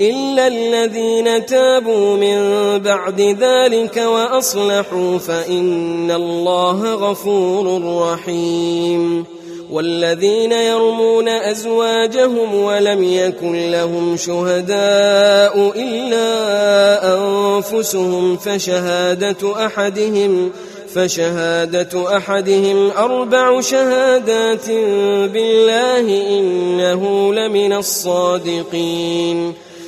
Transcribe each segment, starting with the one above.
إلا الذين تابوا من بعد ذلك وأصلحوا فإن الله غفور رحيم. والذين يرمون أزواجهم ولم يكن لهم شهداء إلا أنفسهم فشهادة أحدهم فشهادة أحدهم أربع شهادات بالله إنه لمن الصادقين.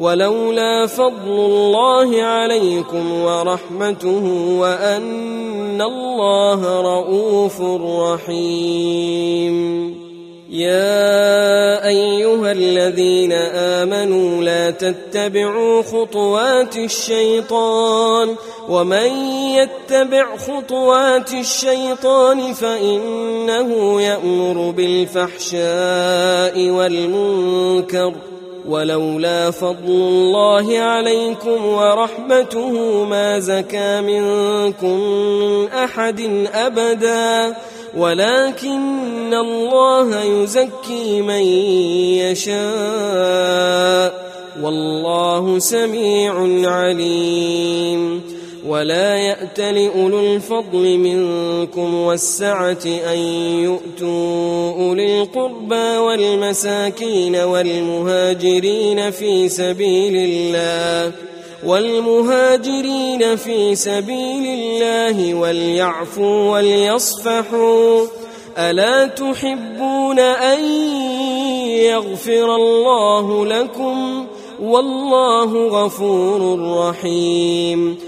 ولولا فضل الله عليكم ورحمته وأن الله رءوف رحيم. يا أيها الذين آمنوا لا تتبعوا خطوات الشيطان ومن يتبع خطوات الشيطان فإنه يأمر بالفحشاء والمنكر ولولا فضل الله عليكم ورحمته ما زكى منكم من أحد أبدا. ولكن الله يزكي من يشاء. والله سميع عليم. ولا يات لاولو الفضل منكم والسعة أن يؤتوا أولي القربى والمساكين والمهاجرين في سبيل الله والمهاجرين في سبيل الله وليعفوا وليصفحوا ألا تحبون أن يغفر الله لكم والله غفور رحيم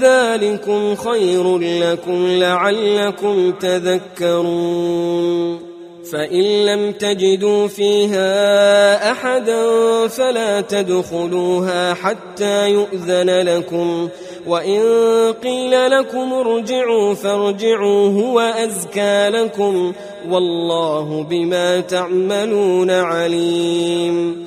ذلكم خير لكم لعلكم تذكرون. فإن لم تجدوا فيها أحدا فلا تدخلوها حتى يؤذن لكم. وإن قيل لكم ارجعوا فارجعوا هو أزكى لكم. والله بما تعملون عليم.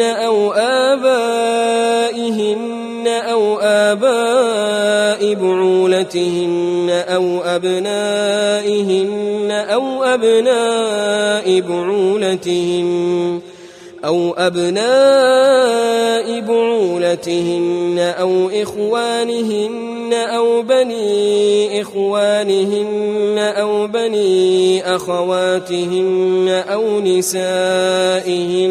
أو آبائهن أو آباء بعولتهن أو أبنائهن أو أبناء بعولتهن أو أبناء بعولتهن أو إخوانهن أو بني إخوانهن أو بني أخواتهن أو نسائهن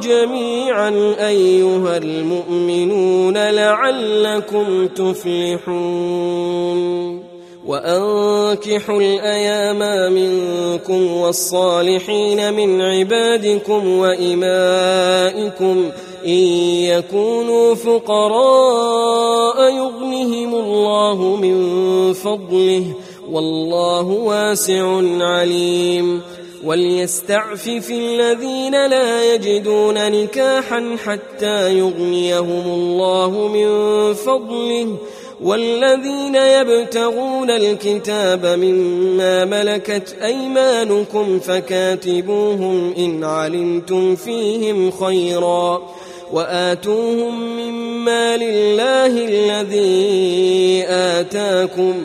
جميعا أيها المؤمنون لعلكم تفلحون. وأنكحوا الأيام منكم والصالحين من عبادكم وإمائكم. إن يكونوا فقراء يغنهم الله من فضله. والله واسع عليم. وليستعفف الذين لا يجدون نكاحا حتى يغنيهم الله من فضله والذين يبتغون الكتاب مما ملكت أيمانكم فكاتبوهم إن علمتم فيهم خيرا وآتوهم مما لله الذي آتاكم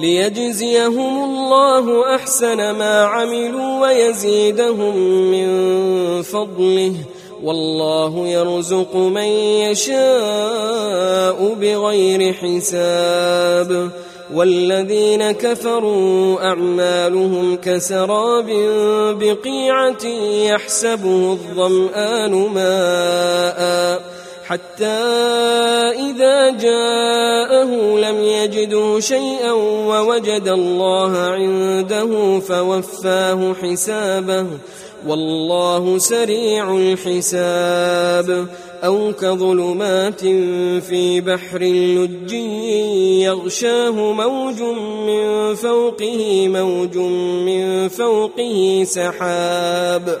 ليجزيهم الله أحسن ما عملوا ويزيدهم من فضله. والله يرزق من يشاء بغير حساب. والذين كفروا أعمالهم كسراب بقيعة يحسبه الظمآن ماء. حتى إذا جاءه لم يجده شيئا ووجد الله عنده فوفاه حسابه. والله سريع الحساب. أو كظلمات في بحر لج يغشاه موج من فوقه موج من فوقه سحاب.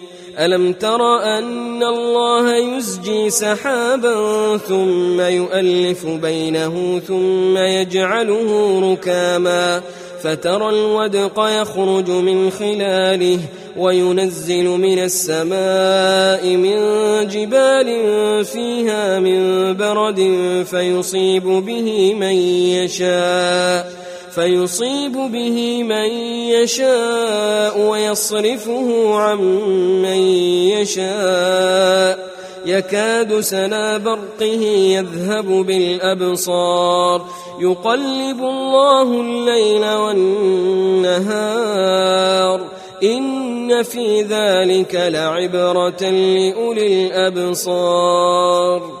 ألم تر أن الله يزجي سحابا ثم يؤلف بينه ثم يجعله ركاما فترى الودق يخرج من خلاله وينزل من السماء من جبال فيها من برد فيصيب به من يشاء فيصيب به من يشاء ويصرفه عن من يشاء. يكاد سنا برقه يذهب بالأبصار. يقلب الله الليل والنهار. إن في ذلك لعبرة لأولي الأبصار.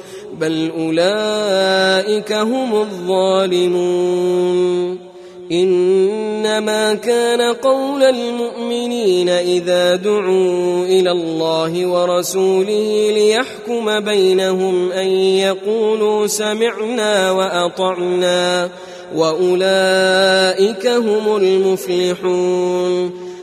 بل أولئك هم الظالمون إنما كان قول المؤمنين إذا دعوا إلى الله ورسوله ليحكم بينهم أن يقولوا سمعنا وأطعنا واولئك هم المفلحون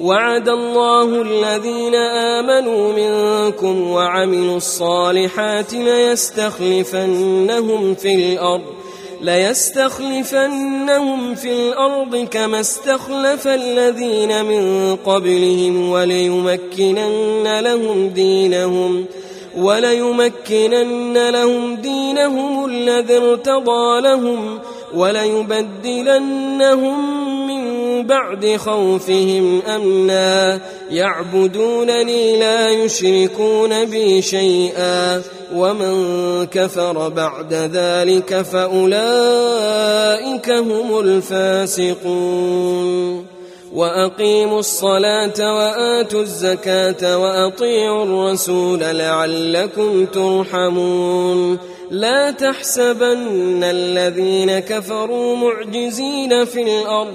وعد الله الذين آمنوا منكم وعملوا الصالحات ليستخلفنهم في الأرض ليستخلفنهم في الأرض كما استخلف الذين من قبلهم وليمكنن لهم دينهم وليمكنن لهم دينهم الذي ارتضى لهم وليبدلنهم بعد خوفهم أمنا. يعبدونني لا يشركون بي شيئا. ومن كفر بعد ذلك فأولئك هم الفاسقون. وأقيموا الصلاة وآتوا الزكاة وأطيعوا الرسول لعلكم ترحمون. لا تحسبن الذين كفروا معجزين في الأرض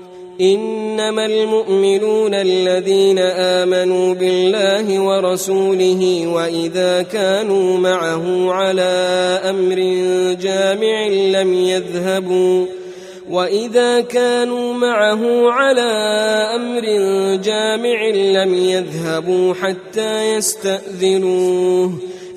إنما المؤمنون الذين آمنوا بالله ورسوله وإذا كانوا معه على أمر جامع لم يذهبوا وإذا كانوا معه على أمر جامع لم يذهبوا حتى يستأذنوه